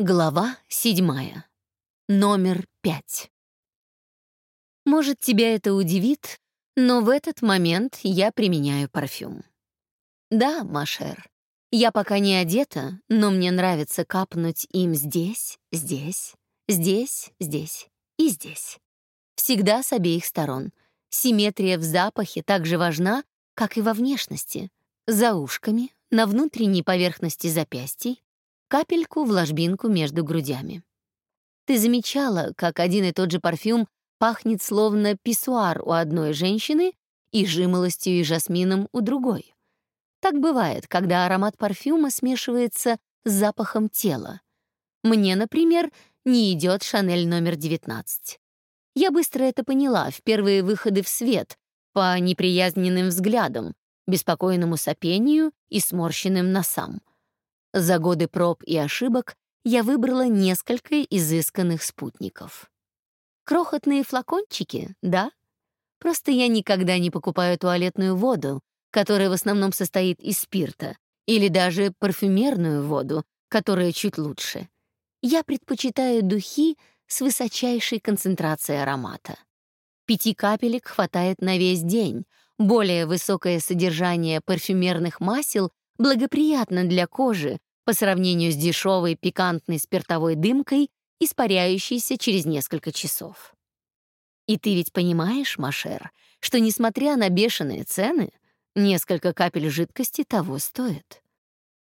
Глава седьмая. Номер пять. Может, тебя это удивит, но в этот момент я применяю парфюм. Да, Машер, я пока не одета, но мне нравится капнуть им здесь, здесь, здесь, здесь и здесь. Всегда с обеих сторон. Симметрия в запахе так же важна, как и во внешности. За ушками, на внутренней поверхности запястий, капельку в ложбинку между грудями. Ты замечала, как один и тот же парфюм пахнет словно писсуар у одной женщины и жимолостью и жасмином у другой? Так бывает, когда аромат парфюма смешивается с запахом тела. Мне, например, не идет Шанель номер 19. Я быстро это поняла в первые выходы в свет, по неприязненным взглядам, беспокойному сопению и сморщенным носам — за годы проб и ошибок я выбрала несколько изысканных спутников. Крохотные флакончики, да? Просто я никогда не покупаю туалетную воду, которая в основном состоит из спирта, или даже парфюмерную воду, которая чуть лучше. Я предпочитаю духи с высочайшей концентрацией аромата. Пяти капелек хватает на весь день. Более высокое содержание парфюмерных масел благоприятно для кожи по сравнению с дешевой пикантной спиртовой дымкой, испаряющейся через несколько часов. И ты ведь понимаешь, Машер, что, несмотря на бешеные цены, несколько капель жидкости того стоят.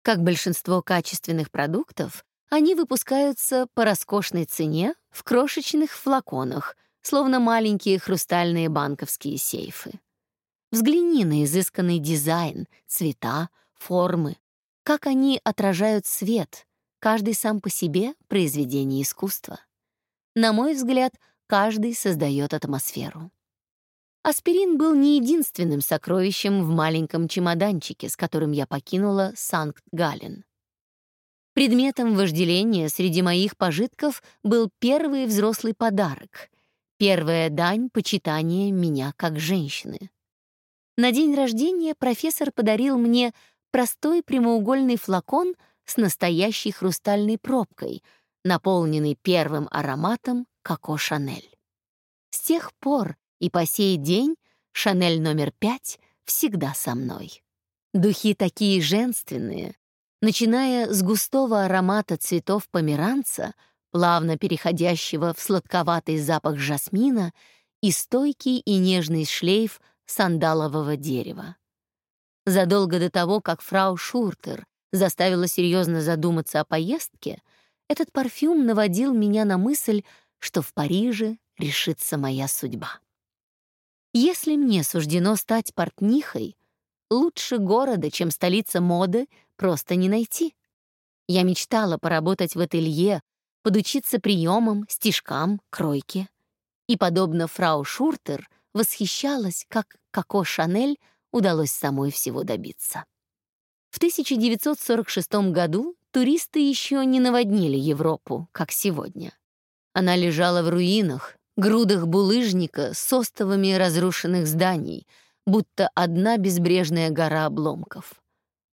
Как большинство качественных продуктов, они выпускаются по роскошной цене в крошечных флаконах, словно маленькие хрустальные банковские сейфы. Взгляни на изысканный дизайн, цвета, формы, как они отражают свет, каждый сам по себе — произведение искусства. На мой взгляд, каждый создает атмосферу. Аспирин был не единственным сокровищем в маленьком чемоданчике, с которым я покинула Санкт-Галлен. Предметом вожделения среди моих пожитков был первый взрослый подарок, первая дань почитания меня как женщины. На день рождения профессор подарил мне простой прямоугольный флакон с настоящей хрустальной пробкой, наполненный первым ароматом Коко Шанель. С тех пор и по сей день Шанель номер пять всегда со мной. Духи такие женственные, начиная с густого аромата цветов померанца, плавно переходящего в сладковатый запах жасмина и стойкий и нежный шлейф сандалового дерева. Задолго до того, как фрау Шуртер заставила серьезно задуматься о поездке, этот парфюм наводил меня на мысль, что в Париже решится моя судьба. Если мне суждено стать портнихой, лучше города, чем столица моды, просто не найти. Я мечтала поработать в ателье, подучиться приемам, стежкам, кройке. И, подобно фрау Шуртер, восхищалась, как Коко Шанель удалось самой всего добиться. В 1946 году туристы еще не наводнили Европу, как сегодня. Она лежала в руинах, грудах булыжника с остовами разрушенных зданий, будто одна безбрежная гора обломков.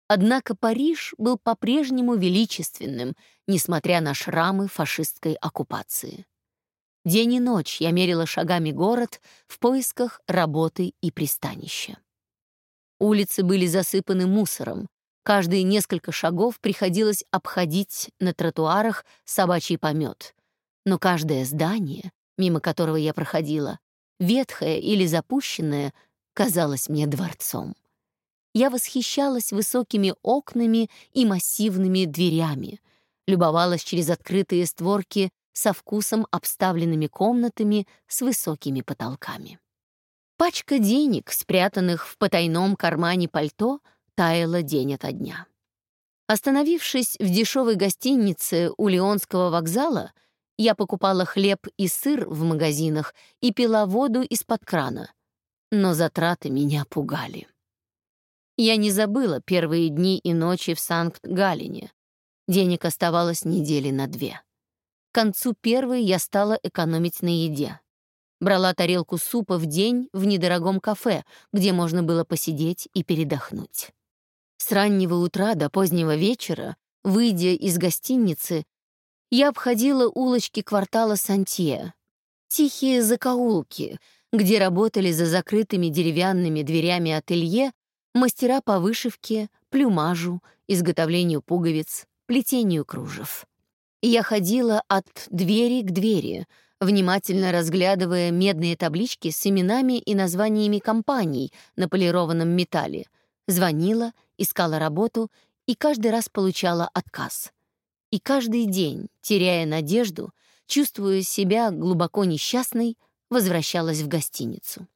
Однако Париж был по-прежнему величественным, несмотря на шрамы фашистской оккупации. День и ночь я мерила шагами город в поисках работы и пристанища. Улицы были засыпаны мусором. Каждые несколько шагов приходилось обходить на тротуарах собачий помет. Но каждое здание, мимо которого я проходила, ветхое или запущенное, казалось мне дворцом. Я восхищалась высокими окнами и массивными дверями, любовалась через открытые створки со вкусом обставленными комнатами с высокими потолками. Пачка денег, спрятанных в потайном кармане пальто, таяла день ото дня. Остановившись в дешевой гостинице у Лионского вокзала, я покупала хлеб и сыр в магазинах и пила воду из-под крана. Но затраты меня пугали. Я не забыла первые дни и ночи в Санкт-Галине. Денег оставалось недели на две. К концу первой я стала экономить на еде. Брала тарелку супа в день в недорогом кафе, где можно было посидеть и передохнуть. С раннего утра до позднего вечера, выйдя из гостиницы, Я обходила улочки квартала Сантье, тихие закоулки, где работали за закрытыми деревянными дверями ателье мастера по вышивке, плюмажу, изготовлению пуговиц, плетению кружев. Я ходила от двери к двери, внимательно разглядывая медные таблички с именами и названиями компаний на полированном металле, звонила, искала работу и каждый раз получала отказ. И каждый день, теряя надежду, чувствуя себя глубоко несчастной, возвращалась в гостиницу.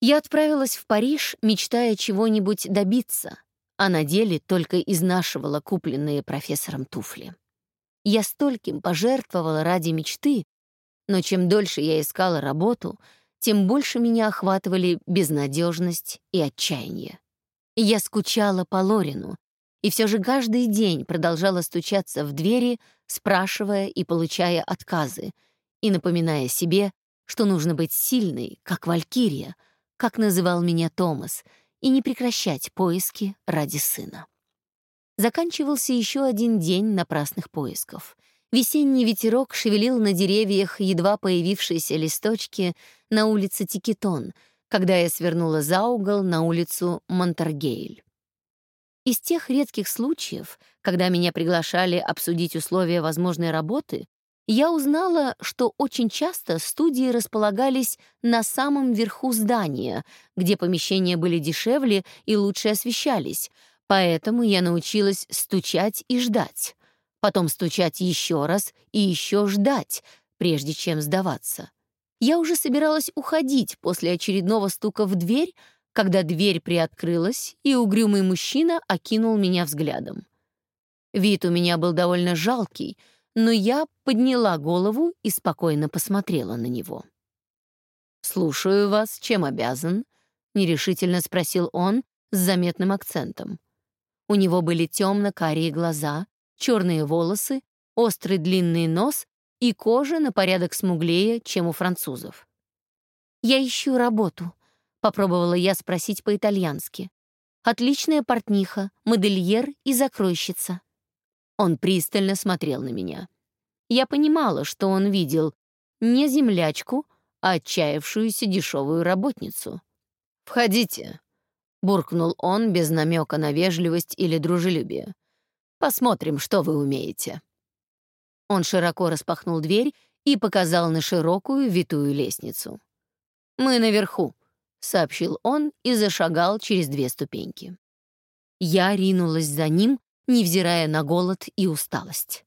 Я отправилась в Париж, мечтая чего-нибудь добиться, а на деле только изнашивала купленные профессором туфли. Я стольким пожертвовала ради мечты, но чем дольше я искала работу, тем больше меня охватывали безнадежность и отчаяние. Я скучала по Лорину, и все же каждый день продолжала стучаться в двери, спрашивая и получая отказы, и напоминая себе, что нужно быть сильной, как Валькирия, как называл меня Томас, и не прекращать поиски ради сына. Заканчивался еще один день напрасных поисков. Весенний ветерок шевелил на деревьях едва появившиеся листочки на улице Тикетон, когда я свернула за угол на улицу Монтаргейль. Из тех редких случаев, когда меня приглашали обсудить условия возможной работы, я узнала, что очень часто студии располагались на самом верху здания, где помещения были дешевле и лучше освещались, поэтому я научилась стучать и ждать. Потом стучать еще раз и еще ждать, прежде чем сдаваться. Я уже собиралась уходить после очередного стука в дверь, когда дверь приоткрылась, и угрюмый мужчина окинул меня взглядом. Вид у меня был довольно жалкий, но я подняла голову и спокойно посмотрела на него. «Слушаю вас, чем обязан?» — нерешительно спросил он с заметным акцентом. У него были темно-карие глаза, черные волосы, острый длинный нос и кожа на порядок смуглее, чем у французов. «Я ищу работу», — попробовала я спросить по-итальянски. «Отличная портниха, модельер и закройщица». Он пристально смотрел на меня. Я понимала, что он видел не землячку, а отчаявшуюся дешевую работницу. «Входите», — буркнул он без намека на вежливость или дружелюбие. «Посмотрим, что вы умеете». Он широко распахнул дверь и показал на широкую витую лестницу. «Мы наверху», — сообщил он и зашагал через две ступеньки. Я ринулась за ним, невзирая на голод и усталость.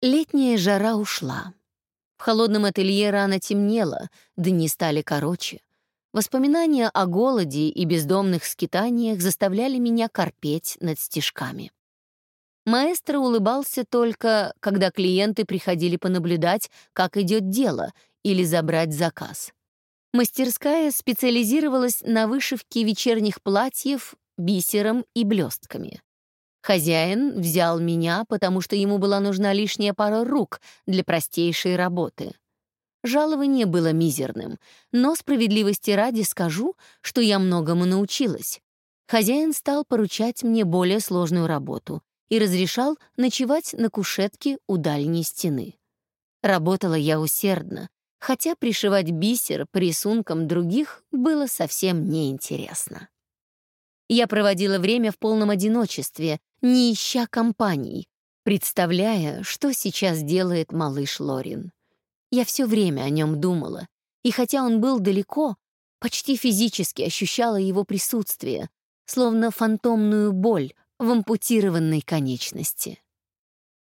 Летняя жара ушла. В холодном ателье рано темнело, дни стали короче. Воспоминания о голоде и бездомных скитаниях заставляли меня корпеть над стежками. Маэстро улыбался только, когда клиенты приходили понаблюдать, как идет дело, или забрать заказ. Мастерская специализировалась на вышивке вечерних платьев бисером и блестками. Хозяин взял меня, потому что ему была нужна лишняя пара рук для простейшей работы. Жалование было мизерным, но справедливости ради скажу, что я многому научилась. Хозяин стал поручать мне более сложную работу и разрешал ночевать на кушетке у дальней стены. Работала я усердно, хотя пришивать бисер по рисункам других было совсем неинтересно. Я проводила время в полном одиночестве, не ища компаний, представляя, что сейчас делает малыш Лорин. Я все время о нем думала, и хотя он был далеко, почти физически ощущала его присутствие, словно фантомную боль в ампутированной конечности.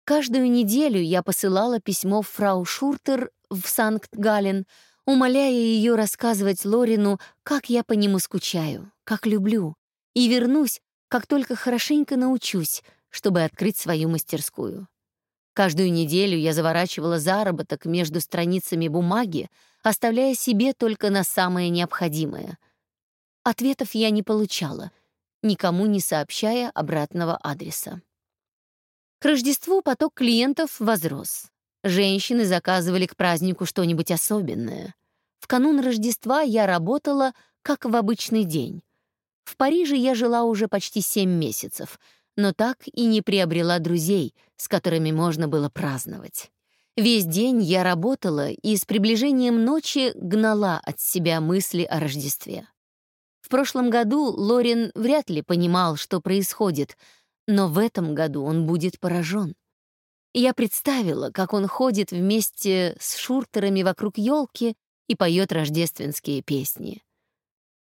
Каждую неделю я посылала письмо фрау Шуртер в Санкт-Галлен, умоляя ее рассказывать Лорину, как я по нему скучаю, как люблю, и вернусь, как только хорошенько научусь, чтобы открыть свою мастерскую. Каждую неделю я заворачивала заработок между страницами бумаги, оставляя себе только на самое необходимое. Ответов я не получала, никому не сообщая обратного адреса. К Рождеству поток клиентов возрос. Женщины заказывали к празднику что-нибудь особенное. В канун Рождества я работала, как в обычный день. В Париже я жила уже почти семь месяцев, но так и не приобрела друзей, с которыми можно было праздновать. Весь день я работала и с приближением ночи гнала от себя мысли о Рождестве. В прошлом году Лорин вряд ли понимал, что происходит, но в этом году он будет поражен. Я представила, как он ходит вместе с шуртерами вокруг елки и поет рождественские песни.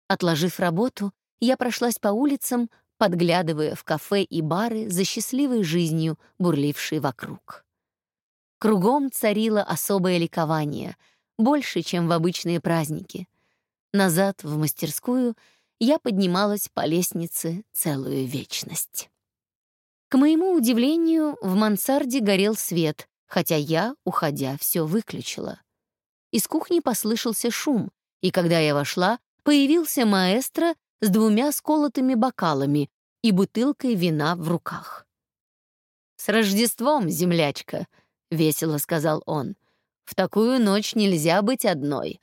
Отложив работу, я прошлась по улицам, подглядывая в кафе и бары за счастливой жизнью, бурлившей вокруг. Кругом царило особое ликование, больше, чем в обычные праздники. Назад, в мастерскую, я поднималась по лестнице целую вечность. К моему удивлению, в мансарде горел свет, хотя я, уходя, все выключила. Из кухни послышался шум, и когда я вошла, появился маэстро с двумя сколотыми бокалами и бутылкой вина в руках. «С Рождеством, землячка!» — весело сказал он. «В такую ночь нельзя быть одной».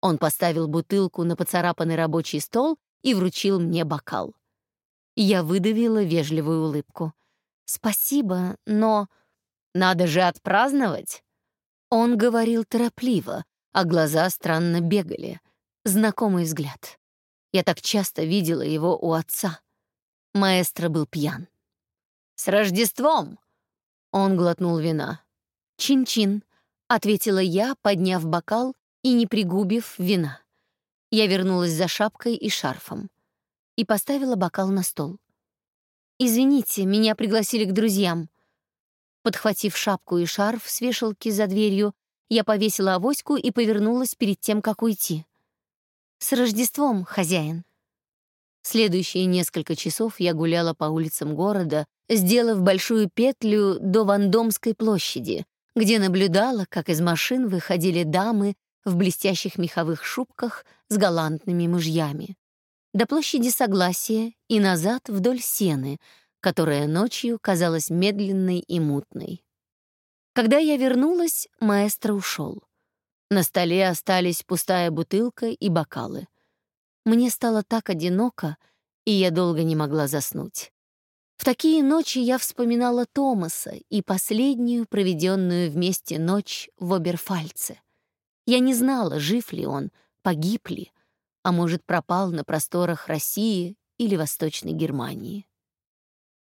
Он поставил бутылку на поцарапанный рабочий стол и вручил мне бокал. Я выдавила вежливую улыбку. «Спасибо, но...» «Надо же отпраздновать!» Он говорил торопливо, а глаза странно бегали. Знакомый взгляд. Я так часто видела его у отца. Маэстро был пьян. «С Рождеством!» Он глотнул вина. «Чин-чин», — ответила я, подняв бокал и не пригубив вина. Я вернулась за шапкой и шарфом и поставила бокал на стол. «Извините, меня пригласили к друзьям». Подхватив шапку и шарф с вешалки за дверью, я повесила авоську и повернулась перед тем, как уйти. «С Рождеством, хозяин!» Следующие несколько часов я гуляла по улицам города, сделав большую петлю до Вандомской площади, где наблюдала, как из машин выходили дамы в блестящих меховых шубках с галантными мужьями до площади Согласия и назад вдоль сены, которая ночью казалась медленной и мутной. Когда я вернулась, маэстро ушел. На столе остались пустая бутылка и бокалы. Мне стало так одиноко, и я долго не могла заснуть. В такие ночи я вспоминала Томаса и последнюю проведенную вместе ночь в Оберфальце. Я не знала, жив ли он, погиб ли, а может, пропал на просторах России или Восточной Германии.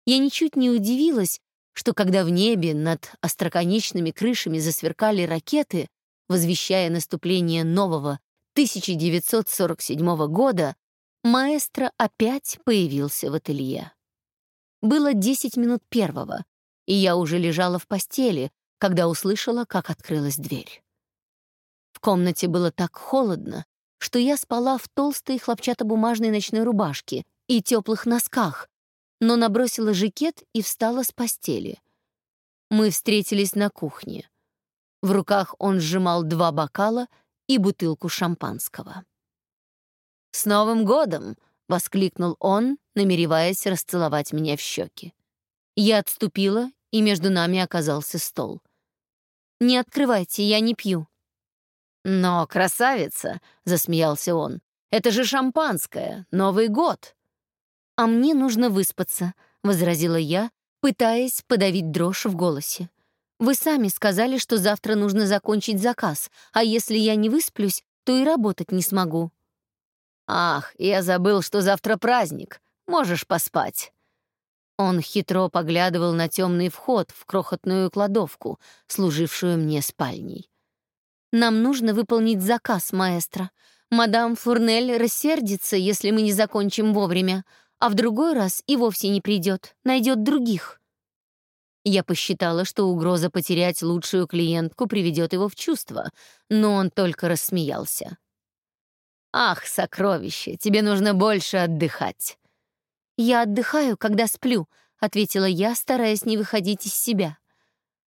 Я ничуть не удивилась, что когда в небе над остроконечными крышами засверкали ракеты, возвещая наступление нового 1947 года, маэстро опять появился в ателье. Было 10 минут первого, и я уже лежала в постели, когда услышала, как открылась дверь. Комнате было так холодно, что я спала в толстой хлопчатобумажной ночной рубашке и теплых носках, но набросила жакет и встала с постели. Мы встретились на кухне. В руках он сжимал два бокала и бутылку шампанского. «С Новым годом!» — воскликнул он, намереваясь расцеловать меня в щеки. Я отступила, и между нами оказался стол. «Не открывайте, я не пью», «Но, красавица!» — засмеялся он. «Это же шампанское! Новый год!» «А мне нужно выспаться», — возразила я, пытаясь подавить дрожь в голосе. «Вы сами сказали, что завтра нужно закончить заказ, а если я не высплюсь, то и работать не смогу». «Ах, я забыл, что завтра праздник. Можешь поспать». Он хитро поглядывал на темный вход в крохотную кладовку, служившую мне спальней. Нам нужно выполнить заказ, маэстро. Мадам Фурнель рассердится, если мы не закончим вовремя, а в другой раз и вовсе не придет, найдет других. Я посчитала, что угроза потерять лучшую клиентку приведет его в чувство, но он только рассмеялся. «Ах, сокровище, тебе нужно больше отдыхать». «Я отдыхаю, когда сплю», — ответила я, стараясь не выходить из себя.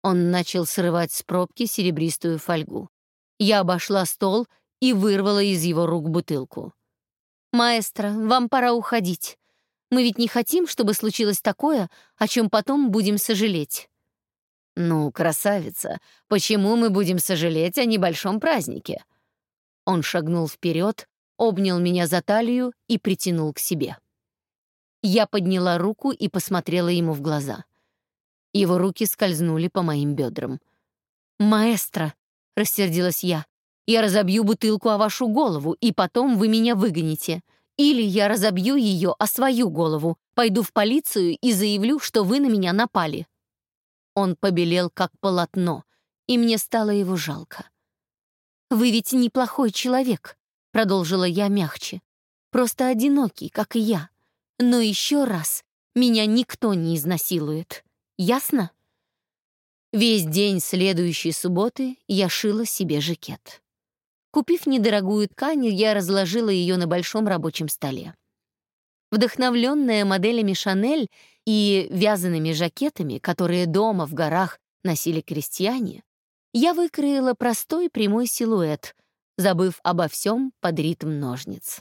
Он начал срывать с пробки серебристую фольгу. Я обошла стол и вырвала из его рук бутылку. «Маэстро, вам пора уходить. Мы ведь не хотим, чтобы случилось такое, о чем потом будем сожалеть». «Ну, красавица, почему мы будем сожалеть о небольшом празднике?» Он шагнул вперед, обнял меня за талию и притянул к себе. Я подняла руку и посмотрела ему в глаза. Его руки скользнули по моим бедрам. «Маэстро!» — рассердилась я. «Я разобью бутылку о вашу голову, и потом вы меня выгоните. Или я разобью ее о свою голову, пойду в полицию и заявлю, что вы на меня напали». Он побелел, как полотно, и мне стало его жалко. «Вы ведь неплохой человек», — продолжила я мягче. «Просто одинокий, как и я. Но еще раз, меня никто не изнасилует. Ясно?» Весь день следующей субботы я шила себе жакет. Купив недорогую ткань, я разложила ее на большом рабочем столе. Вдохновленная моделями Шанель и вязаными жакетами, которые дома в горах носили крестьяне, я выкроила простой прямой силуэт, забыв обо всем под ритм ножниц.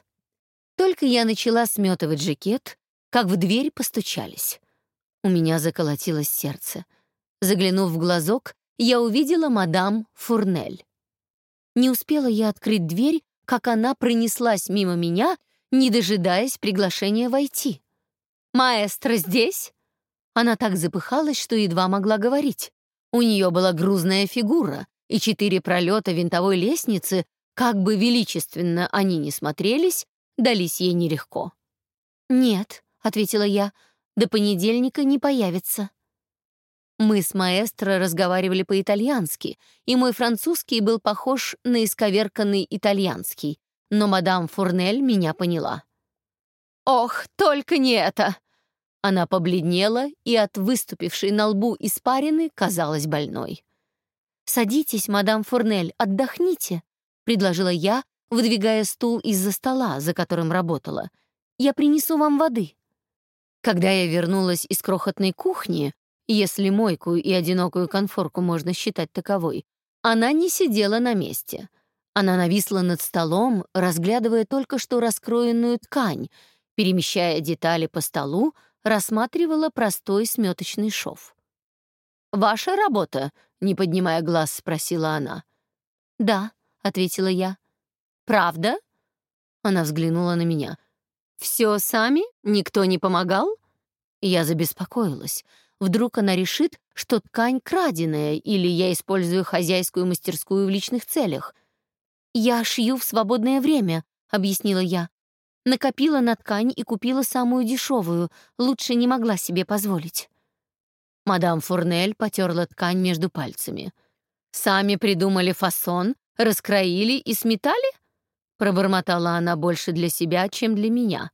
Только я начала сметывать жакет, как в дверь постучались. У меня заколотилось сердце. Заглянув в глазок, я увидела мадам Фурнель. Не успела я открыть дверь, как она пронеслась мимо меня, не дожидаясь приглашения войти. «Маэстро здесь?» Она так запыхалась, что едва могла говорить. У нее была грузная фигура, и четыре пролета винтовой лестницы, как бы величественно они ни смотрелись, дались ей нелегко. «Нет», — ответила я, — «до понедельника не появится». Мы с маэстро разговаривали по-итальянски, и мой французский был похож на исковерканный итальянский, но мадам Фурнель меня поняла. «Ох, только не это!» Она побледнела и от выступившей на лбу испарины казалась больной. «Садитесь, мадам Фурнель, отдохните», — предложила я, выдвигая стул из-за стола, за которым работала. «Я принесу вам воды». Когда я вернулась из крохотной кухни, если мойку и одинокую конфорку можно считать таковой, она не сидела на месте. Она нависла над столом, разглядывая только что раскроенную ткань, перемещая детали по столу, рассматривала простой сметочный шов. «Ваша работа?» — не поднимая глаз, спросила она. «Да», — ответила я. «Правда?» Она взглянула на меня. «Все сами? Никто не помогал?» Я забеспокоилась. Вдруг она решит, что ткань краденая, или я использую хозяйскую мастерскую в личных целях. «Я шью в свободное время», — объяснила я. Накопила на ткань и купила самую дешевую, лучше не могла себе позволить. Мадам Фурнель потерла ткань между пальцами. «Сами придумали фасон, раскроили и сметали?» Пробормотала она больше для себя, чем для меня.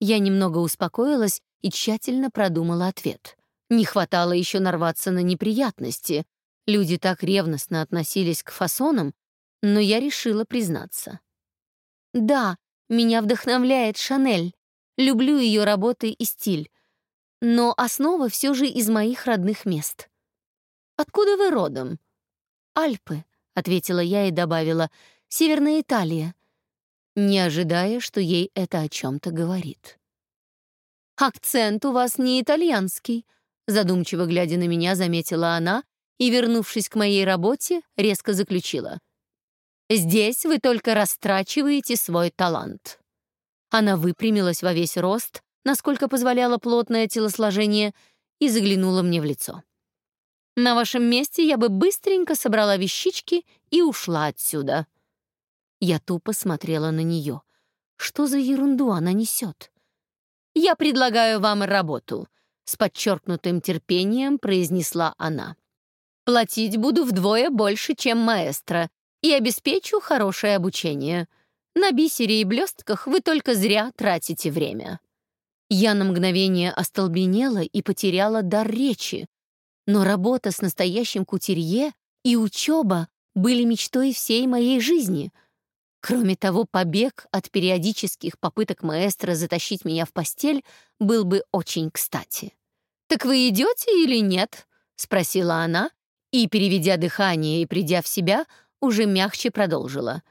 Я немного успокоилась и тщательно продумала ответ. Не хватало еще нарваться на неприятности. Люди так ревностно относились к фасонам, но я решила признаться. «Да, меня вдохновляет Шанель. Люблю ее работы и стиль. Но основа все же из моих родных мест. Откуда вы родом? Альпы, ответила я и добавила, Северная Италия, не ожидая, что ей это о чем-то говорит. Акцент у вас не итальянский, задумчиво глядя на меня, заметила она и, вернувшись к моей работе, резко заключила. Здесь вы только растрачиваете свой талант». Она выпрямилась во весь рост, насколько позволяло плотное телосложение, и заглянула мне в лицо. «На вашем месте я бы быстренько собрала вещички и ушла отсюда». Я тупо смотрела на нее. Что за ерунду она несет? «Я предлагаю вам работу», — с подчеркнутым терпением произнесла она. «Платить буду вдвое больше, чем маэстро, и обеспечу хорошее обучение. На бисере и блестках вы только зря тратите время». Я на мгновение остолбенела и потеряла дар речи, но работа с настоящим кутерье и учеба были мечтой всей моей жизни. Кроме того, побег от периодических попыток маэстро затащить меня в постель был бы очень кстати. «Так вы идете или нет?» — спросила она, и, переведя дыхание и придя в себя, уже мягче продолжила.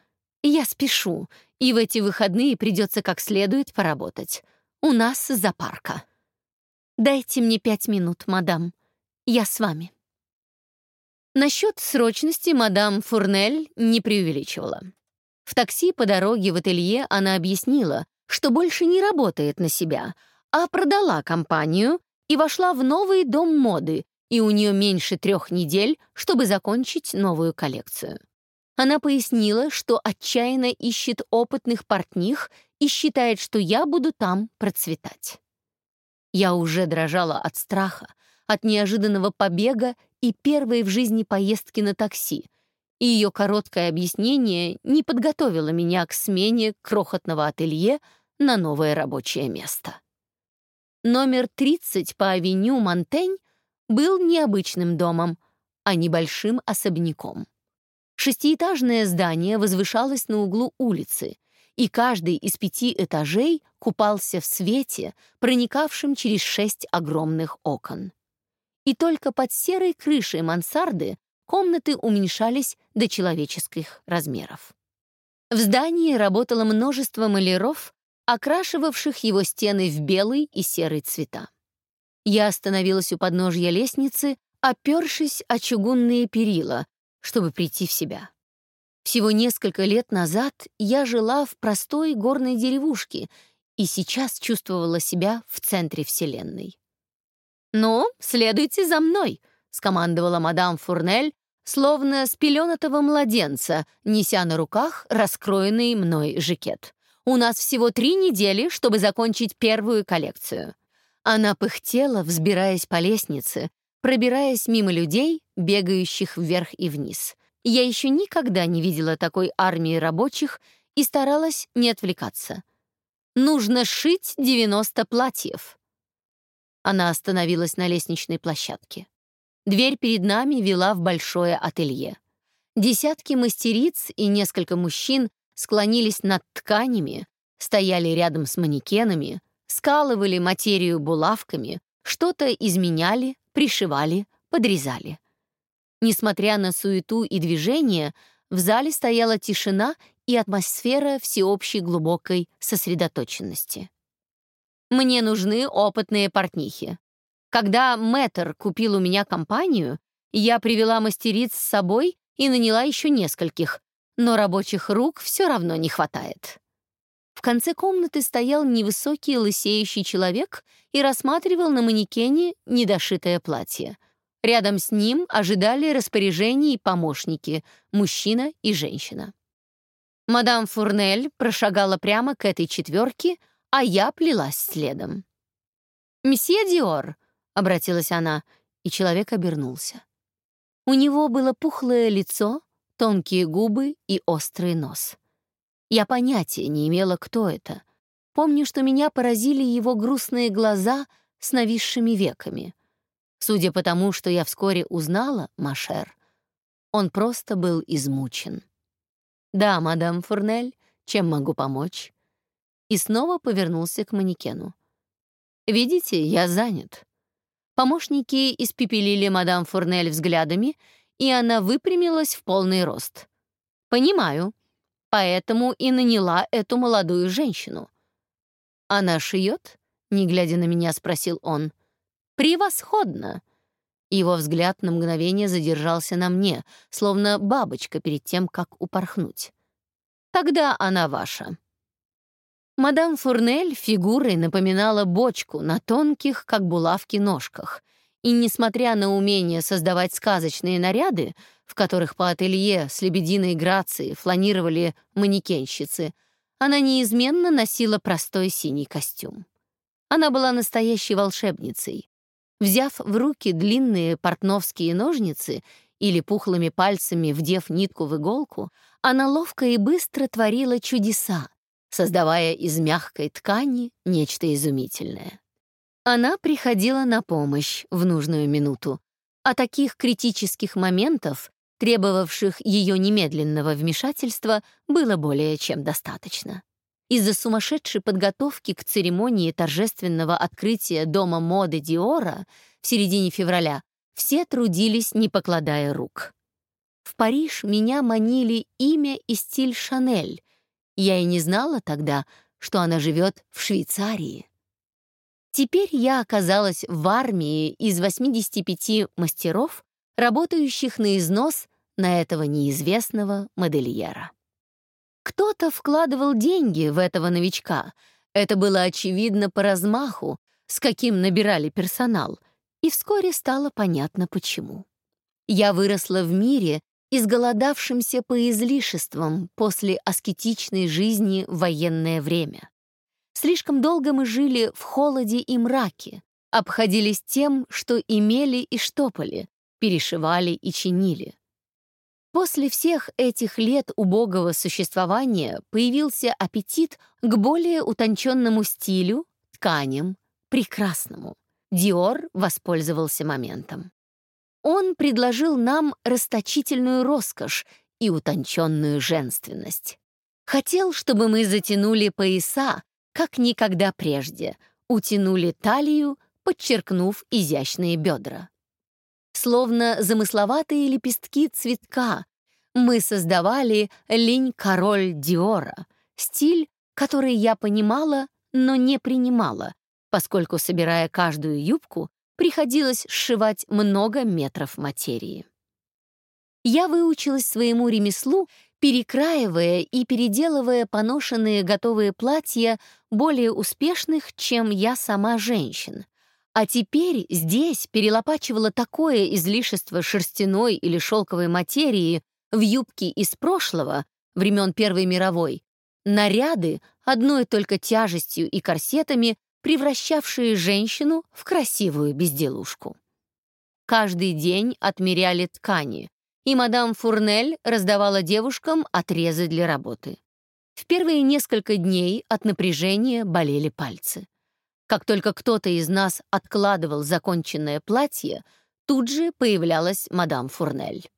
«Я спешу, и в эти выходные придется как следует поработать. У нас запарка. Дайте мне пять минут, мадам. Я с вами». Насчет срочности мадам Фурнель не преувеличивала. В такси по дороге в ателье она объяснила, что больше не работает на себя, а продала компанию и вошла в новый дом моды, и у нее меньше трех недель, чтобы закончить новую коллекцию. Она пояснила, что отчаянно ищет опытных портних и считает, что я буду там процветать. Я уже дрожала от страха, от неожиданного побега и первой в жизни поездки на такси, и ее короткое объяснение не подготовило меня к смене крохотного ателье на новое рабочее место. Номер 30 по авеню Монтень был необычным домом, а небольшим особняком. Шестиэтажное здание возвышалось на углу улицы, и каждый из пяти этажей купался в свете, проникавшем через шесть огромных окон. И только под серой крышей мансарды комнаты уменьшались до человеческих размеров. В здании работало множество маляров, окрашивавших его стены в белый и серый цвета. Я остановилась у подножья лестницы, опершись о чугунные перила, чтобы прийти в себя. Всего несколько лет назад я жила в простой горной деревушке и сейчас чувствовала себя в центре Вселенной. «Ну, следуйте за мной», — скомандовала мадам Фурнель, словно спеленатого младенца, неся на руках раскроенный мной жакет. «У нас всего три недели, чтобы закончить первую коллекцию». Она пыхтела, взбираясь по лестнице, пробираясь мимо людей, бегающих вверх и вниз — я еще никогда не видела такой армии рабочих и старалась не отвлекаться. «Нужно шить 90 платьев». Она остановилась на лестничной площадке. Дверь перед нами вела в большое ателье. Десятки мастериц и несколько мужчин склонились над тканями, стояли рядом с манекенами, скалывали материю булавками, что-то изменяли, пришивали, подрезали. Несмотря на суету и движение, в зале стояла тишина и атмосфера всеобщей глубокой сосредоточенности. Мне нужны опытные портнихи. Когда Мэтр купил у меня компанию, я привела мастериц с собой и наняла еще нескольких, но рабочих рук все равно не хватает. В конце комнаты стоял невысокий лысеющий человек и рассматривал на манекене недошитое платье — Рядом с ним ожидали распоряжений помощники, мужчина и женщина. Мадам Фурнель прошагала прямо к этой четверке, а я плелась следом. «Месье Диор», — обратилась она, и человек обернулся. У него было пухлое лицо, тонкие губы и острый нос. Я понятия не имела, кто это. Помню, что меня поразили его грустные глаза с нависшими веками. Судя по тому, что я вскоре узнала, Машер, он просто был измучен. «Да, мадам Фурнель, чем могу помочь?» И снова повернулся к манекену. «Видите, я занят». Помощники испепелили мадам Фурнель взглядами, и она выпрямилась в полный рост. «Понимаю. Поэтому и наняла эту молодую женщину». «Она шьет?» — не глядя на меня, спросил он. «Превосходно!» Его взгляд на мгновение задержался на мне, словно бабочка перед тем, как упорхнуть. «Тогда она ваша». Мадам Фурнель фигурой напоминала бочку на тонких, как булавки, ножках, и, несмотря на умение создавать сказочные наряды, в которых по ателье с лебединой грацией фланировали манекенщицы, она неизменно носила простой синий костюм. Она была настоящей волшебницей, Взяв в руки длинные портновские ножницы или пухлыми пальцами вдев нитку в иголку, она ловко и быстро творила чудеса, создавая из мягкой ткани нечто изумительное. Она приходила на помощь в нужную минуту, а таких критических моментов, требовавших ее немедленного вмешательства, было более чем достаточно. Из-за сумасшедшей подготовки к церемонии торжественного открытия Дома моды Диора в середине февраля все трудились, не покладая рук. В Париж меня манили имя и стиль Шанель. Я и не знала тогда, что она живет в Швейцарии. Теперь я оказалась в армии из 85 мастеров, работающих на износ на этого неизвестного модельера. Кто-то вкладывал деньги в этого новичка. Это было очевидно по размаху, с каким набирали персонал, и вскоре стало понятно почему. Я выросла в мире, изголодавшимся по излишествам после аскетичной жизни в военное время. Слишком долго мы жили в холоде и мраке, обходились тем, что имели и штопали, перешивали и чинили. После всех этих лет убогого существования появился аппетит к более утонченному стилю, тканям, прекрасному. Диор воспользовался моментом. Он предложил нам расточительную роскошь и утонченную женственность. Хотел, чтобы мы затянули пояса, как никогда прежде, утянули талию, подчеркнув изящные бедра. Словно замысловатые лепестки цветка, мы создавали линь-король Диора, стиль, который я понимала, но не принимала, поскольку, собирая каждую юбку, приходилось сшивать много метров материи. Я выучилась своему ремеслу, перекраивая и переделывая поношенные готовые платья более успешных, чем я сама женщин, а теперь здесь перелопачивала такое излишество шерстяной или шелковой материи в юбке из прошлого, времен Первой мировой, наряды, одной только тяжестью и корсетами, превращавшие женщину в красивую безделушку. Каждый день отмеряли ткани, и мадам Фурнель раздавала девушкам отрезы для работы. В первые несколько дней от напряжения болели пальцы. Как только кто-то из нас откладывал законченное платье, тут же появлялась мадам Фурнель.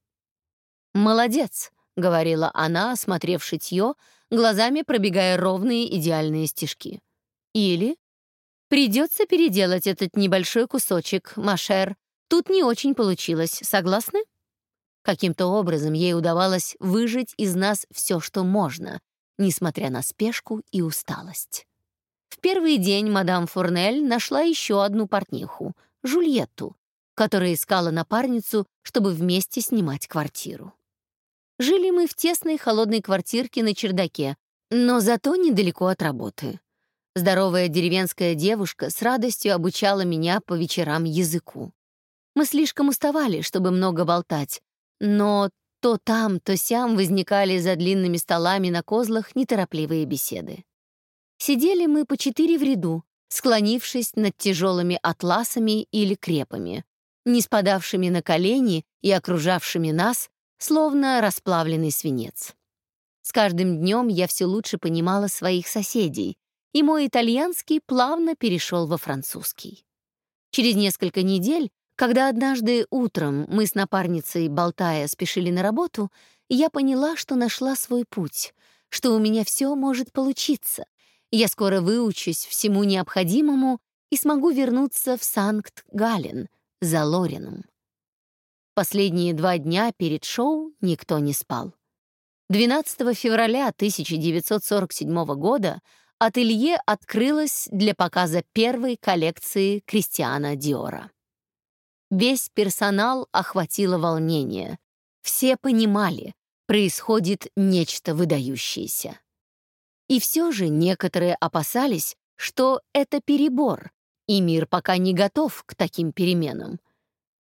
«Молодец», — говорила она, осмотрев шитье, глазами пробегая ровные идеальные стежки. Или «Придется переделать этот небольшой кусочек, Машер. Тут не очень получилось, согласны?» Каким-то образом ей удавалось выжить из нас все, что можно, несмотря на спешку и усталость. В первый день мадам Фурнель нашла еще одну портниху, Жульетту, которая искала напарницу, чтобы вместе снимать квартиру. Жили мы в тесной холодной квартирке на чердаке, но зато недалеко от работы. Здоровая деревенская девушка с радостью обучала меня по вечерам языку. Мы слишком уставали, чтобы много болтать, но то там, то сям возникали за длинными столами на козлах неторопливые беседы. Сидели мы по четыре в ряду, склонившись над тяжелыми атласами или крепами, не спадавшими на колени и окружавшими нас, словно расплавленный свинец. С каждым днем я все лучше понимала своих соседей, и мой итальянский плавно перешел во французский. Через несколько недель, когда однажды утром мы с напарницей, болтая, спешили на работу, я поняла, что нашла свой путь, что у меня все может получиться, я скоро выучусь всему необходимому и смогу вернуться в Санкт-Галлен за Лорином. Последние два дня перед шоу никто не спал. 12 февраля 1947 года ателье открылось для показа первой коллекции Кристиана Диора. Весь персонал охватило волнение. Все понимали, происходит нечто выдающееся. И все же некоторые опасались, что это перебор, и мир пока не готов к таким переменам.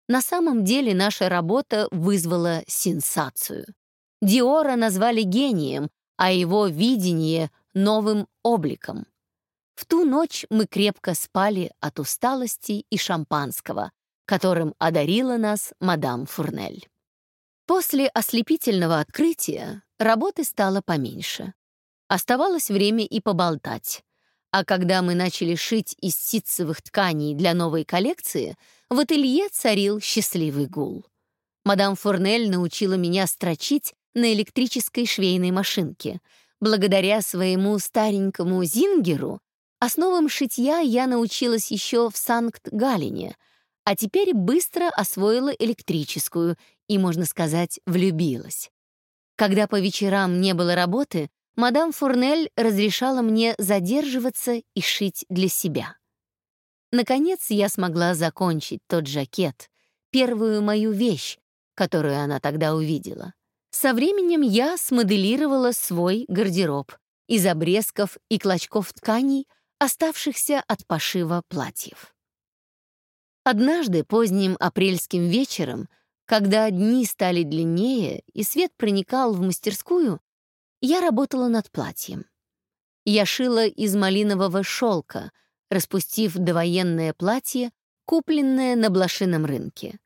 На самом деле наша работа вызвала сенсацию. Диора назвали гением, а его видение — новым обликом. В ту ночь мы крепко спали от усталости и шампанского, которым одарила нас мадам Фурнель. После ослепительного открытия работы стало поменьше. Оставалось время и поболтать. А когда мы начали шить из ситцевых тканей для новой коллекции, в ателье царил счастливый гул. Мадам Фурнель научила меня строчить на электрической швейной машинке. Благодаря своему старенькому зингеру основам шитья я научилась еще в Санкт-Галине, а теперь быстро освоила электрическую и, можно сказать, влюбилась. Когда по вечерам не было работы, мадам Фурнель разрешала мне задерживаться и шить для себя. Наконец я смогла закончить тот жакет, первую мою вещь, которую она тогда увидела. Со временем я смоделировала свой гардероб из обрезков и клочков тканей, оставшихся от пошива платьев. Однажды поздним апрельским вечером, когда дни стали длиннее и свет проникал в мастерскую, я работала над платьем. Я шила из малинового шелка, распустив довоенное платье, купленное на блошином рынке.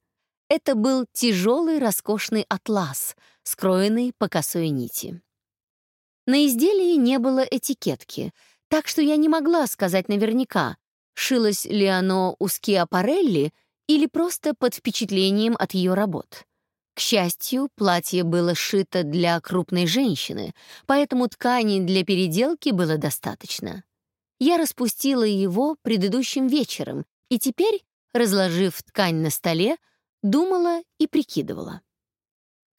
Это был тяжелый роскошный атлас, скроенный по косой нити. На изделии не было этикетки, так что я не могла сказать наверняка, шилось ли оно у Скиапарелли или просто под впечатлением от ее работ. К счастью, платье было сшито для крупной женщины, поэтому ткани для переделки было достаточно. Я распустила его предыдущим вечером и теперь, разложив ткань на столе, думала и прикидывала.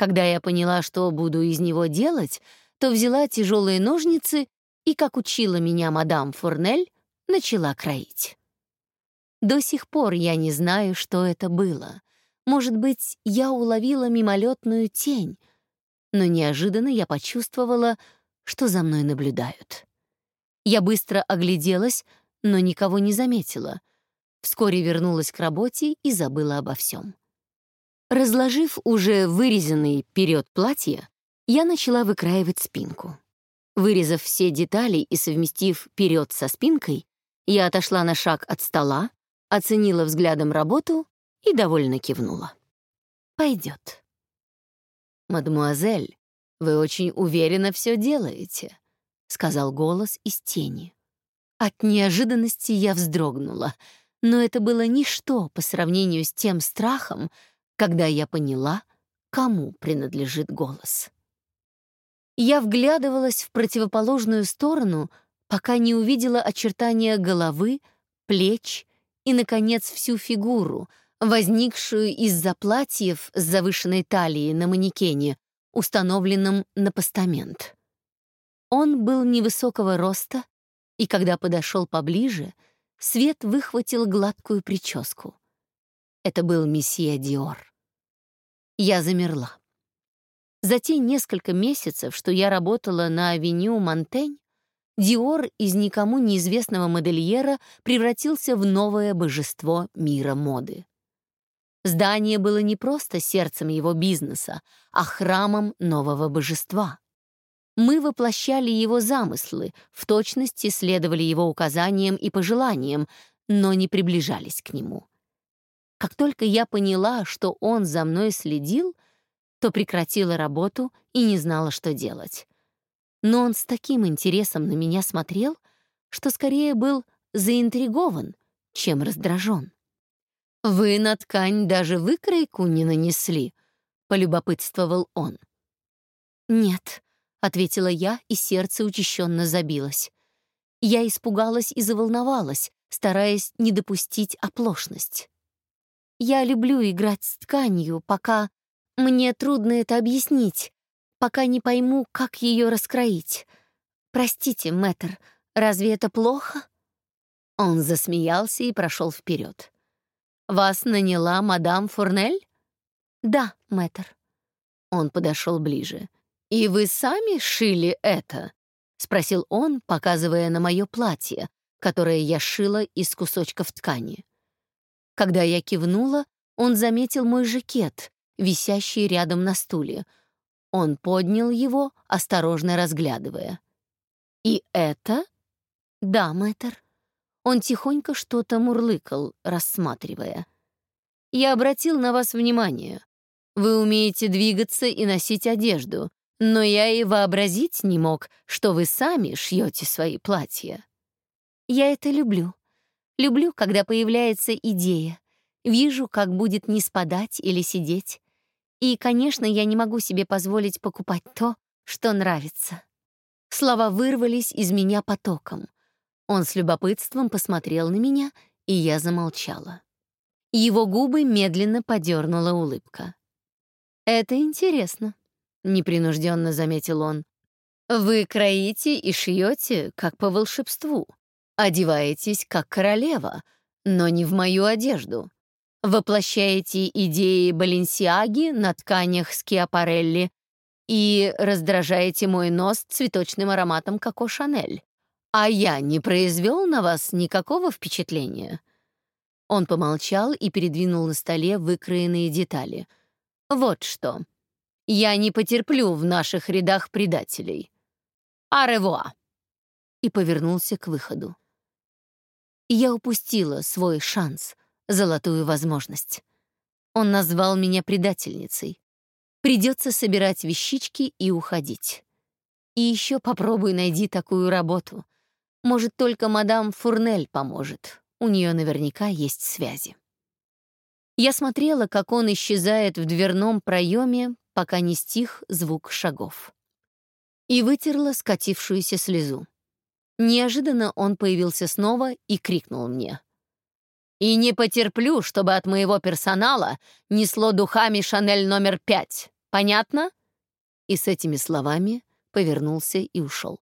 Когда я поняла, что буду из него делать, то взяла тяжелые ножницы и, как учила меня мадам Фурнель, начала кроить. До сих пор я не знаю, что это было. Может быть, я уловила мимолетную тень, но неожиданно я почувствовала, что за мной наблюдают. Я быстро огляделась, но никого не заметила. Вскоре вернулась к работе и забыла обо всем. Разложив уже вырезанный вперед платье, я начала выкраивать спинку. Вырезав все детали и совместив вперед со спинкой, я отошла на шаг от стола, оценила взглядом работу и довольно кивнула. «Пойдет». «Мадемуазель, вы очень уверенно все делаете», — сказал голос из тени. От неожиданности я вздрогнула, но это было ничто по сравнению с тем страхом, когда я поняла, кому принадлежит голос. Я вглядывалась в противоположную сторону, пока не увидела очертания головы, плеч и, наконец, всю фигуру, возникшую из-за платьев с завышенной талией на манекене, установленном на постамент. Он был невысокого роста, и когда подошел поближе, свет выхватил гладкую прическу. Это был месье Диор. Я замерла. За те несколько месяцев, что я работала на авеню Монтень, Диор из никому неизвестного модельера превратился в новое божество мира моды. Здание было не просто сердцем его бизнеса, а храмом нового божества. Мы воплощали его замыслы, в точности следовали его указаниям и пожеланиям, но не приближались к нему. Как только я поняла, что он за мной следил, то прекратила работу и не знала, что делать. Но он с таким интересом на меня смотрел, что скорее был заинтригован, чем раздражен. «Вы на ткань даже выкройку не нанесли», — полюбопытствовал он. «Нет», — ответила я, и сердце учащенно забилось. Я испугалась и заволновалась, стараясь не допустить оплошность. Я люблю играть с тканью, пока... Мне трудно это объяснить, пока не пойму, как ее раскроить. Простите, мэтр, разве это плохо?» Он засмеялся и прошел вперед. «Вас наняла мадам Фурнель?» «Да, мэтр». Он подошел ближе. «И вы сами шили это?» — спросил он, показывая на мое платье, которое я шила из кусочков ткани. Когда я кивнула, он заметил мой жакет, висящий рядом на стуле. Он поднял его, осторожно разглядывая. «И это?» «Да, мэтр». Он тихонько что-то мурлыкал, рассматривая. «Я обратил на вас внимание. Вы умеете двигаться и носить одежду, но я и вообразить не мог, что вы сами шьете свои платья». «Я это люблю. Люблю, когда появляется идея. Вижу, как будет не спадать или сидеть. И, конечно, я не могу себе позволить покупать то, что нравится. Слова вырвались из меня потоком. Он с любопытством посмотрел на меня, и я замолчала. Его губы медленно подернула улыбка. «Это интересно», — непринужденно заметил он. «Вы кроите и шьете, как по волшебству. Одеваетесь, как королева, но не в мою одежду. Воплощаете идеи Баленсиаги на тканях Скиапарелли и раздражаете мой нос цветочным ароматом Коко Шанель. «А я не произвел на вас никакого впечатления?» Он помолчал и передвинул на столе выкроенные детали. «Вот что. Я не потерплю в наших рядах предателей. Аревуа!» И повернулся к выходу. Я упустила свой шанс, золотую возможность. Он назвал меня предательницей. Придется собирать вещички и уходить. И еще попробуй найди такую работу. Может, только мадам Фурнель поможет. У нее наверняка есть связи. Я смотрела, как он исчезает в дверном проеме, пока не стих звук шагов. И вытерла скатившуюся слезу. Неожиданно он появился снова и крикнул мне. «И не потерплю, чтобы от моего персонала несло духами Шанель номер пять. Понятно?» И с этими словами повернулся и ушел.